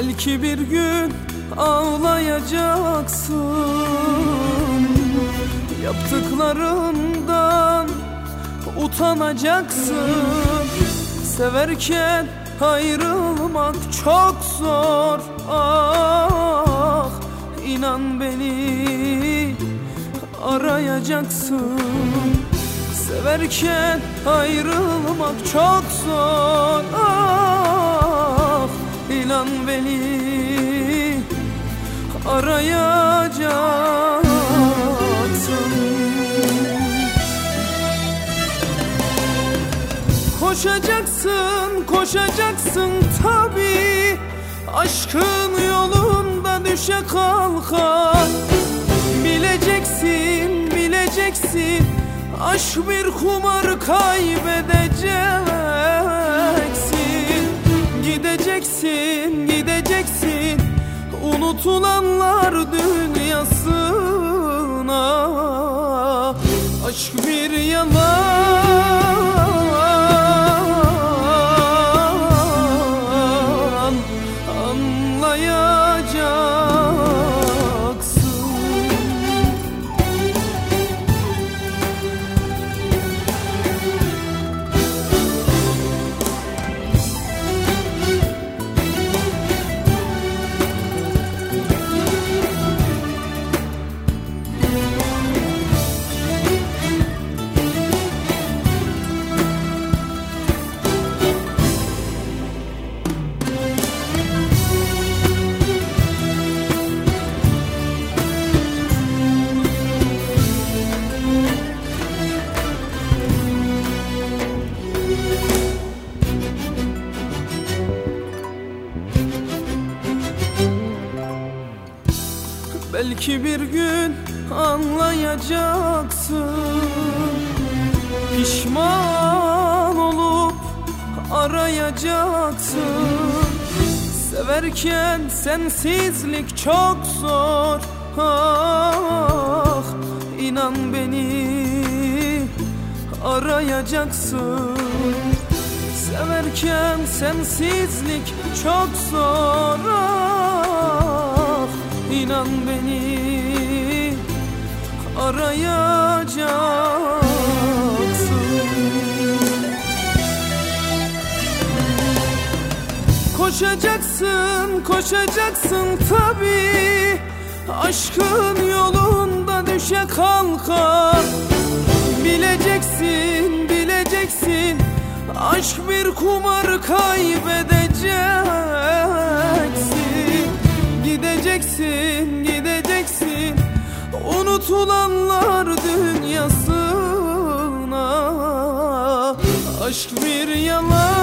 Belki bir gün ağlayacaksın. Yaptıklarından utanacaksın. Severken ayrılmak çok zor. Ah inan beni arayacaksın. Severken ayrılmak çok zor. Ah inan beni arayacaksın. Koşacaksın, koşacaksın tabi Aşkın yolunda düşe kalka Bileceksin, bileceksin. Aşk bir kumar kaybedeceksin Gideceksin, gideceksin. Unutulanlar dünyasına. Aşk bir yalan Belki bir gün anlayacaksın. Pişman olup arayacaksın. Severken sensizlik çok zor. Ah inan beni arayacaksın. Severken sensizlik çok zor. Ah, inan beni arayacaksın. Koşacaksın, koşacaksın tabi Aşkın yolunda düşe kalka Bileceksin, bileceksin. Aşk bir kumar kaybedeceksin Aşk bir yalan.